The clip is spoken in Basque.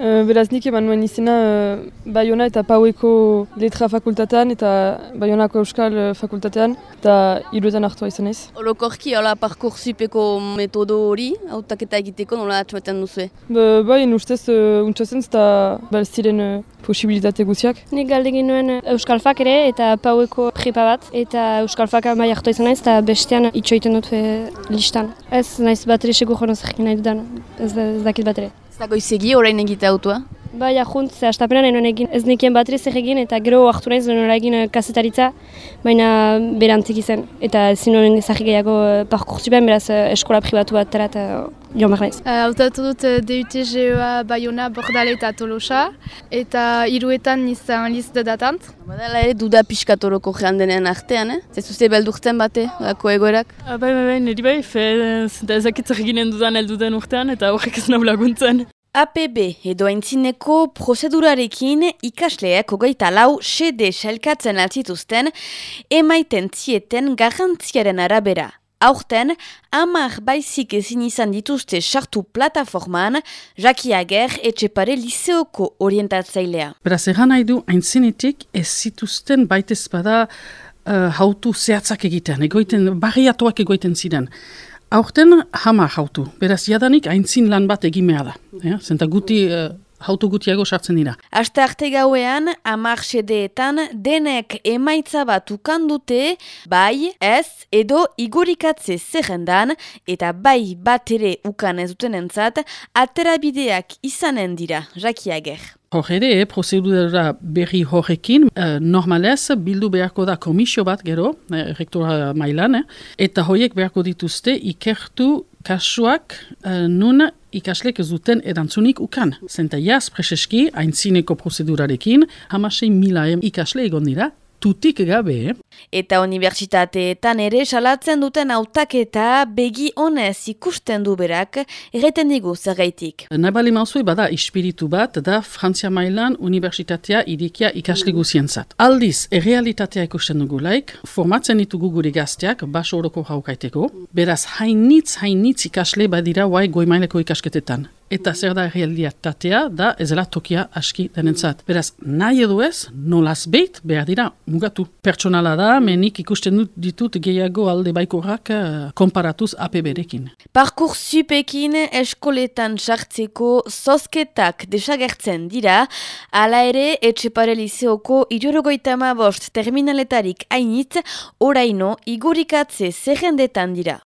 Uh, beraz nik eman nuen izena uh, Bayona eta Paueko letra fakultatean eta Bayonako Euskal fakultatean eta iruetan hartua izan ez. Orokorki, hola parkursipeko metodo hori, hautaketa egiteko nola atxamaten duzu? Ba, bai, ustez uh, untsatzen eta balziren uh, posibilitate guziak. Nik galdegin nuen Euskal Fak ere eta Paueko prepa bat eta Euskal Faka bai hartua izan ez eta bestean itxoiten dut listan. Ez naiz bat ere segu joan nahi dudan, ez, ez dakit bat ere. Orain egite autua? Bai, ahunt, ze astapenan enoen egin ez nekien batri zer egin eta gero hartu nahiz enoen egin eh, kasetaritza, baina berantzik izan. Eta zinoen ezagik gehiago eh, parkursipen, beraz eh, eskola pribatu bat terat joan behar nahiz. Hautatu dut DUTGEA Bayona, Bordale eta Tolosa, eta hiruetan nizan liz datant. Badala ere duda piskatoroko jean denean artean, eh? Ez uste beldurtzen bate, lako egoerak? Bai, bai, bai, niri bai, fe, ezakitzer eginen dudan elduden urtean eta horrek ez nahu laguntzen. APB edo aintzineko prozedurarekin ikasleak hogeita lau sede selkatzen altzituzten emaiten zieten garantziaren arabera. Aurten, amar baizik ezin izan dituzte sartu plataformaan, Jaki Ager etxepare liseoko orientatzailea. Beraz, egan nahi du, aintzinetik ez zituzten baitez bada uh, hautu zehatzak egitean, egoiten, barriatuak egoiten ziren. Aurten hama jautu, beraz jadanik aintzin lan bat egimea da. Ja? Zenta guti, uh, hautu gutiago sartzen dira. Aste arte gauean, amar sedeetan, denek emaitza bat dute, bai, ez, edo igorikatze zerrendan, eta bai bat ere ukan ez duten entzat, aterabideak izanen dira, jakiager. Hor ere, eh, prozedura berri horrekin, eh, normalez, bildu beharko da komisio bat gero, eh, rektora mailan, eh, eta horiek beharko dituzte ikertu kasuak eh, nun ikaslek ez duten edantzunik ukan. Zenta jaz, preseski, haintzineko prozedurarekin, hamasei mila ikasle egon dira, tutik gabe. Eta unibertsitateetan ere salatzen duten autaketa begi honez ikusten du berak, erreten digu zergaitik. Nabali mauzue bada ispiritu bat da Frantzia mailan unibertsitatea irikia ikasle guzientzat. Aldiz, errealitatea ikusten dugu laik, formatzen ditugu gure gazteak, baso horoko haukaiteko, beraz hainitz, hainitz ikasle badira guai goimaileko ikasketetan eta zer da realitatea da ezela tokia aski denentzat. Beraz, nahi edo ez, nolaz beit, behar dira, mugatu. Pertsonala da, menik ikusten dut ditut gehiago alde baikorrak uh, konparatuz APB-rekin. Parkur zupekin eskoletan sartzeko zozketak desagertzen dira, ala ere, etxepare liseoko idorogoitama bost terminaletarik ainit, oraino igurikatze zerrendetan dira.